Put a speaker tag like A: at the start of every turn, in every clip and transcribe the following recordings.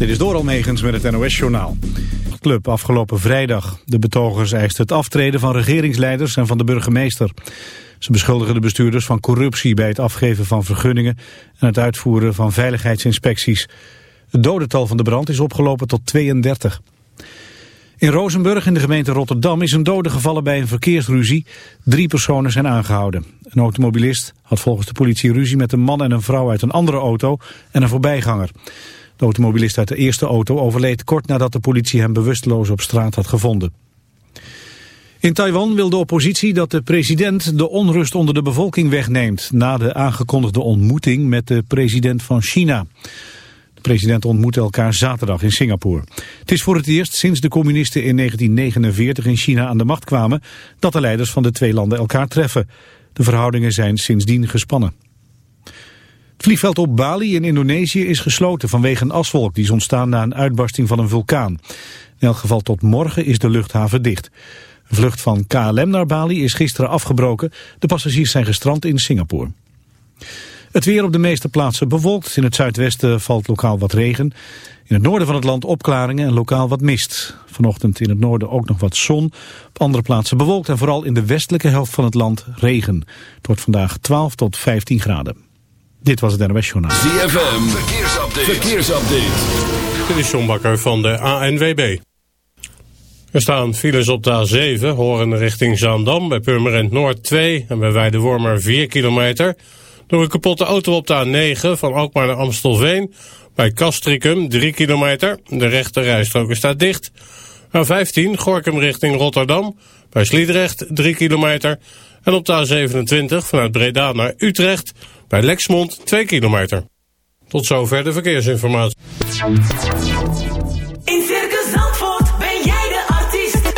A: Dit is door Almegens met het NOS-journaal. Club afgelopen vrijdag. De betogers eisten het aftreden van regeringsleiders en van de burgemeester. Ze beschuldigen de bestuurders van corruptie bij het afgeven van vergunningen... en het uitvoeren van veiligheidsinspecties. Het dodental van de brand is opgelopen tot 32. In Rozenburg in de gemeente Rotterdam is een dode gevallen bij een verkeersruzie. Drie personen zijn aangehouden. Een automobilist had volgens de politie ruzie met een man en een vrouw uit een andere auto en een voorbijganger. De automobilist uit de eerste auto overleed kort nadat de politie hem bewusteloos op straat had gevonden. In Taiwan wil de oppositie dat de president de onrust onder de bevolking wegneemt... na de aangekondigde ontmoeting met de president van China. De president ontmoette elkaar zaterdag in Singapore. Het is voor het eerst sinds de communisten in 1949 in China aan de macht kwamen... dat de leiders van de twee landen elkaar treffen. De verhoudingen zijn sindsdien gespannen. Het vliegveld op Bali in Indonesië is gesloten vanwege een aswolk die is ontstaan na een uitbarsting van een vulkaan. In elk geval tot morgen is de luchthaven dicht. Een vlucht van KLM naar Bali is gisteren afgebroken. De passagiers zijn gestrand in Singapore. Het weer op de meeste plaatsen bewolkt. In het zuidwesten valt lokaal wat regen. In het noorden van het land opklaringen en lokaal wat mist. Vanochtend in het noorden ook nog wat zon. Op andere plaatsen bewolkt en vooral in de westelijke helft van het land regen. Het wordt vandaag 12 tot 15 graden. Dit was het NOS Journaal.
B: ZFM, verkeersupdate. verkeersupdate.
C: Dit is John Bakker van de ANWB. Er staan files op de A7, horen richting Zaandam, bij Purmerend Noord 2 en bij Weidewormer 4 kilometer. Door een kapotte auto op de A9 van Alkmaar naar Amstelveen, bij Castricum 3 kilometer. De rechte rijstrook staat dicht. A15, Gorkum richting Rotterdam, bij Sliedrecht 3 kilometer. En op de A27 vanuit Breda naar Utrecht, bij Lexmond 2 kilometer. Tot zover de verkeersinformatie.
D: In Circus Zandvoort ben jij de artiest.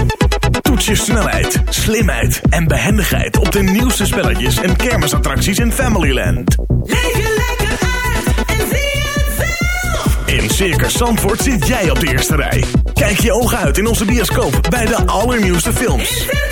E: Toets je snelheid, slimheid en behendigheid op de nieuwste spelletjes en kermisattracties in Familyland.
D: Leef je lekker uit en zie het zelf.
E: In Circus Zandvoort zit jij op de eerste rij. Kijk je ogen uit in onze bioscoop bij de allernieuwste films.
D: In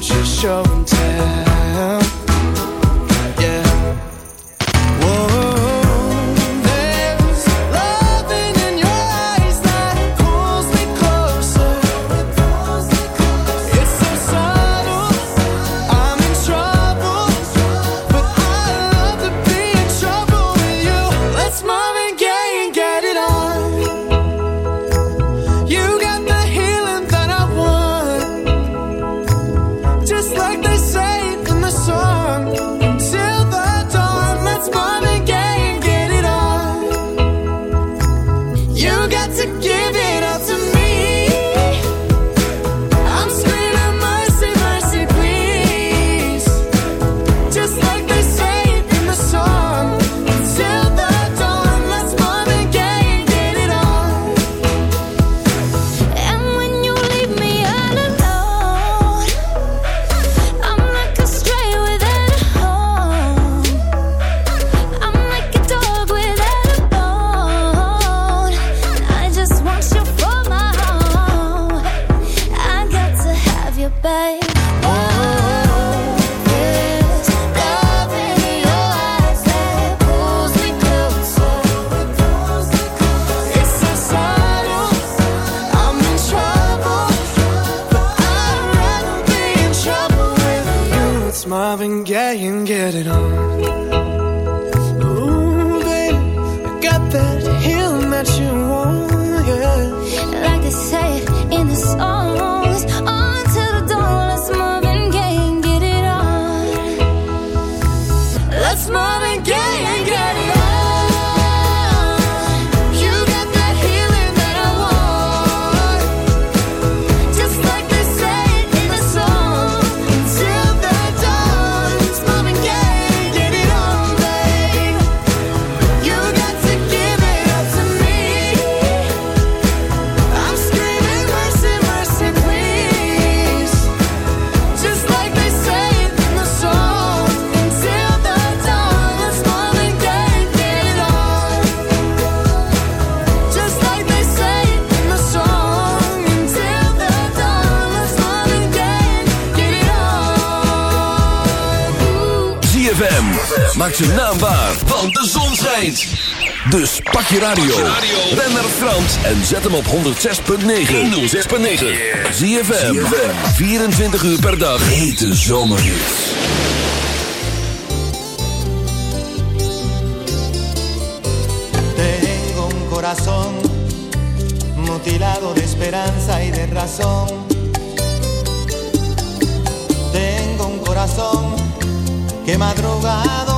F: 举
G: 手 maakt zijn naam waar, want de zon schijnt. Dus pak je radio, ren naar Frans en zet hem op 106.9. 106.9. Zie je 24 uur per dag. Hete zomer.
H: Tengo un corazón mutilado de esperanza y de razón. Tengo un corazón que madrugado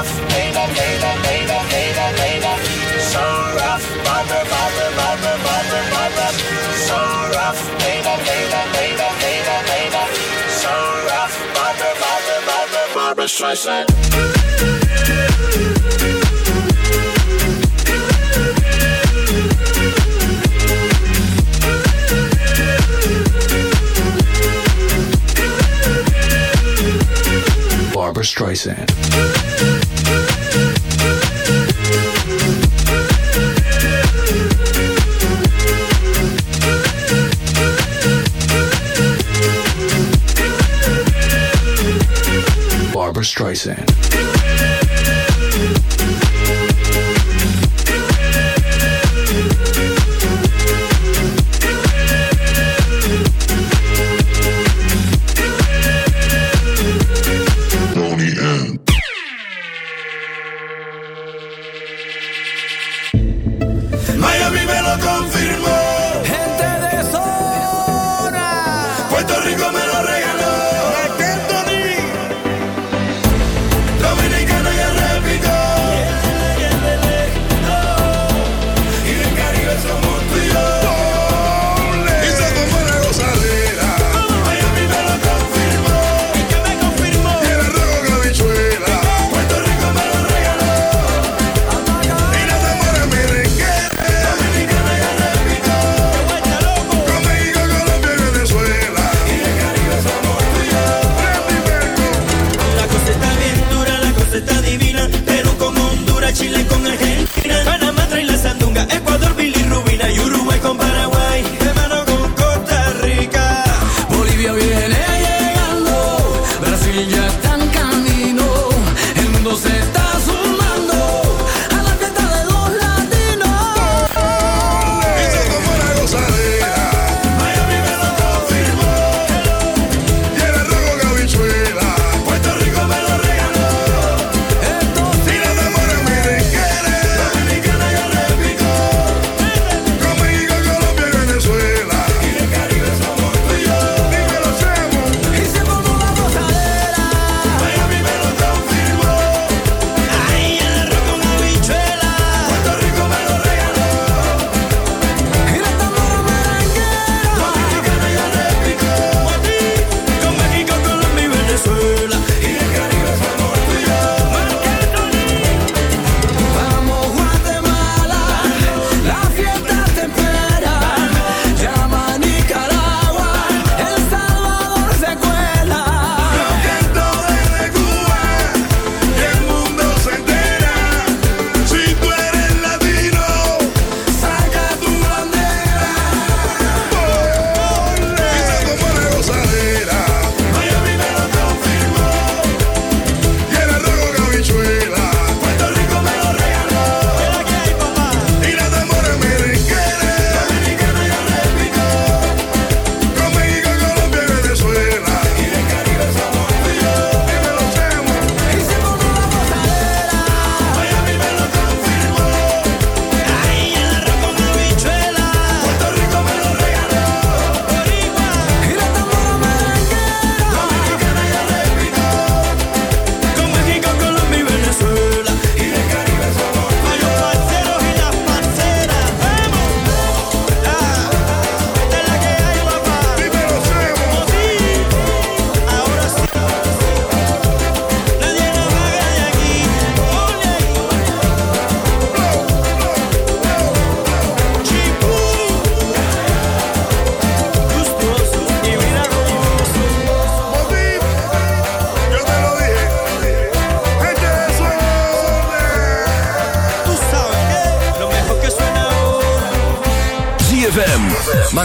H: rough. So rough. So rough, Barbara Streisand.
I: Barbara Streisand. Streisand.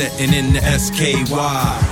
J: setting in the SKY.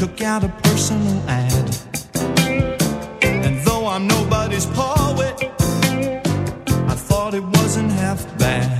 K: took out a personal ad. And though I'm nobody's poet, I thought it wasn't half bad.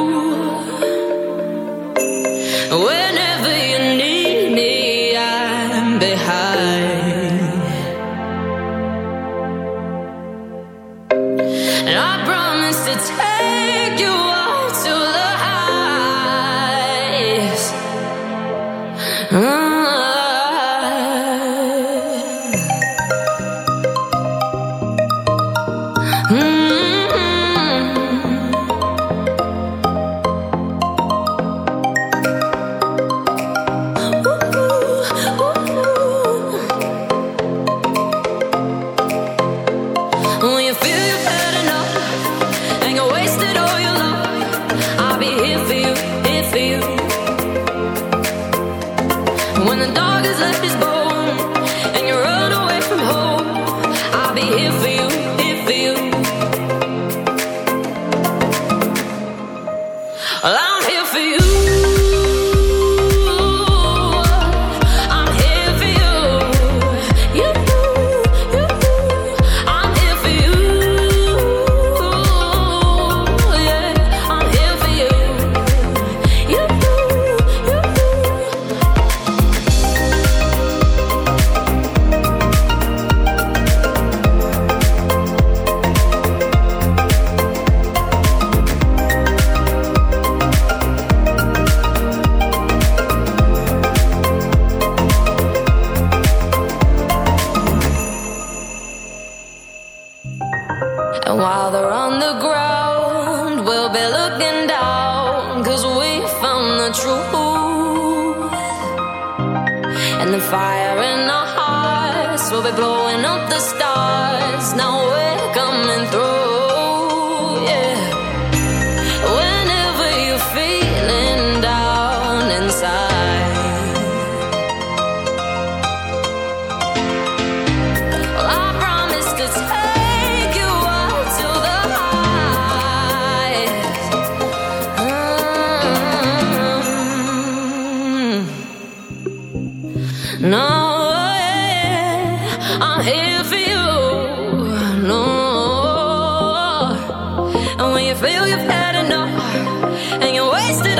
L: till you've had enough.
M: And you're
G: wasting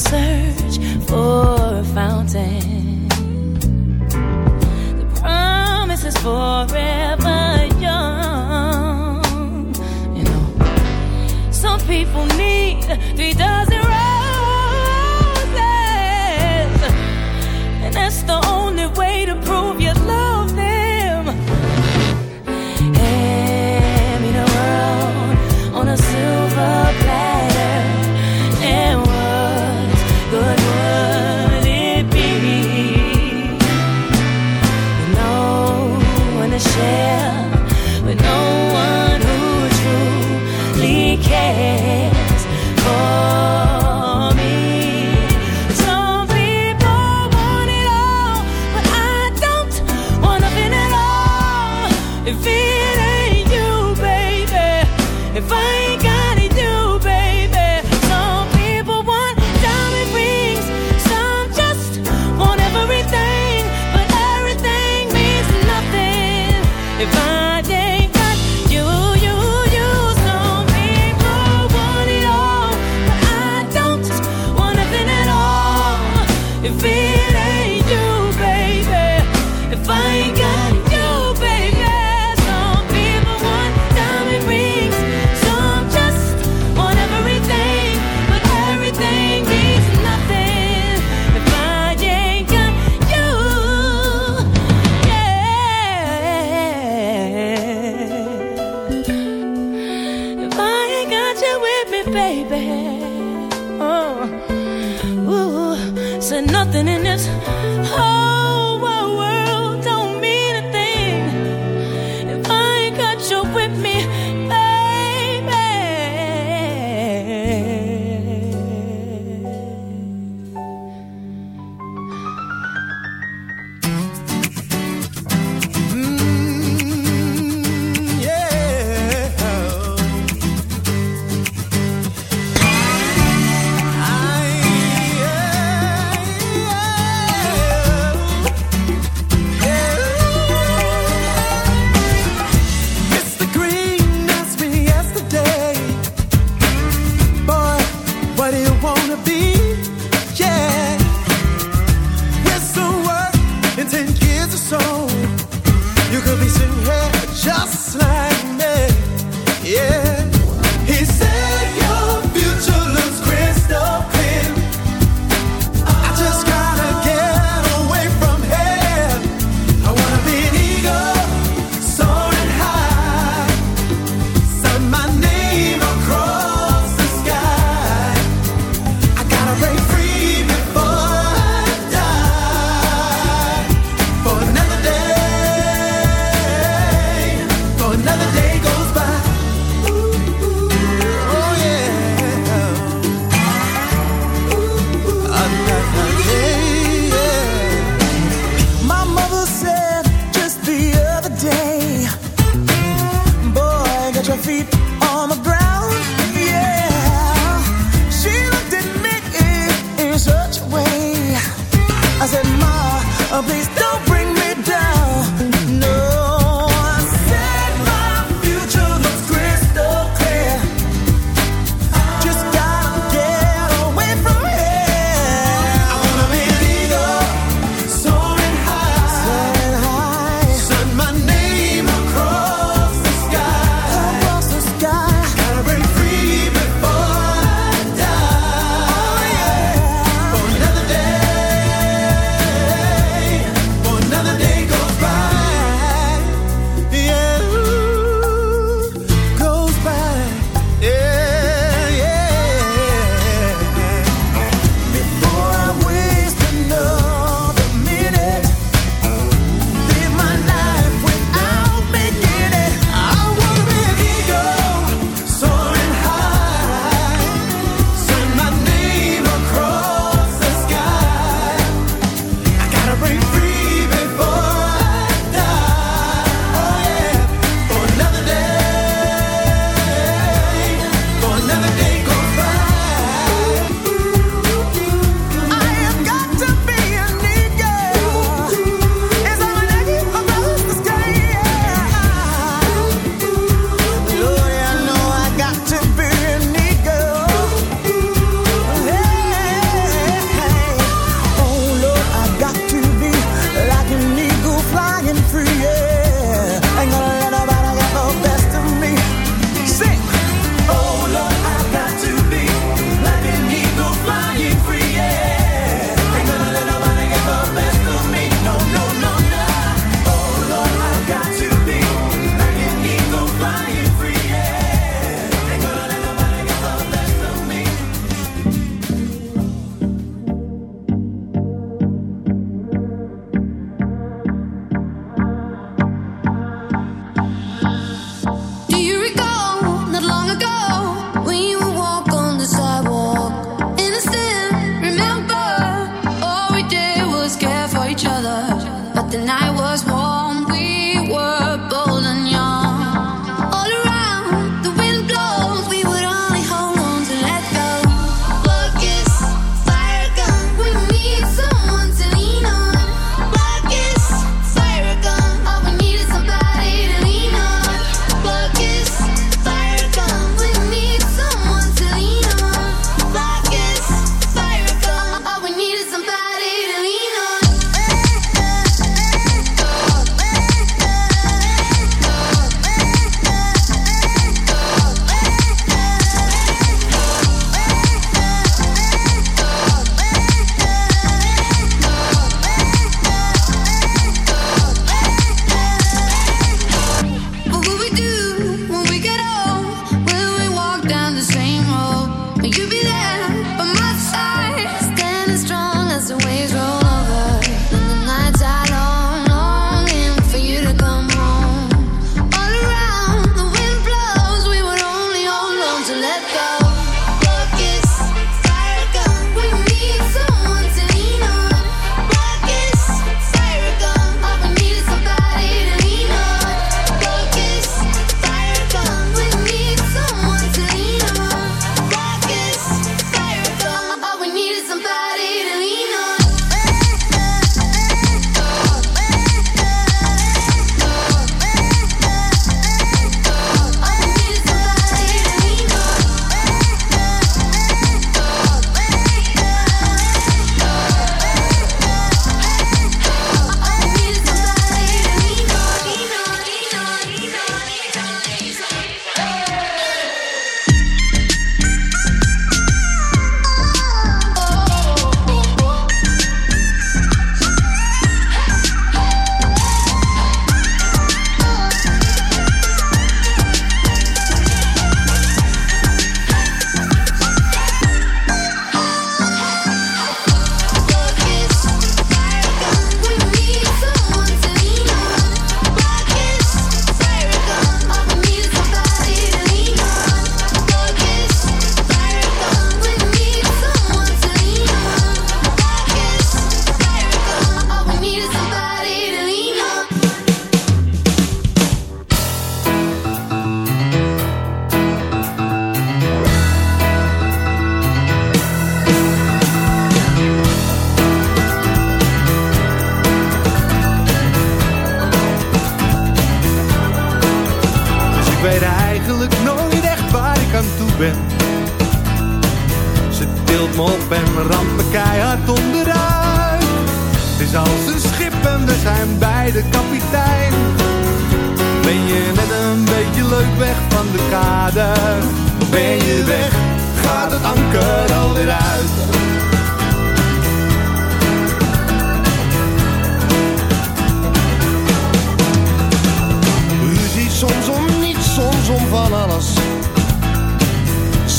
G: search for a fountain. with me, baby. Oh, ooh, said nothing in this.
N: please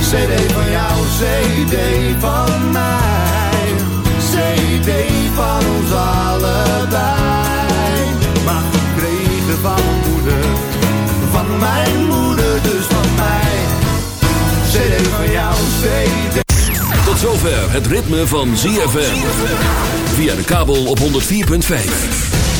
K: CD van jou, CD van mij. CD van ons allebei. Maar gekregen van mijn moeder, van mijn moeder, dus van mij. CD van jou, CD.
B: Tot zover het ritme van ZFM. Via de kabel op 104.5.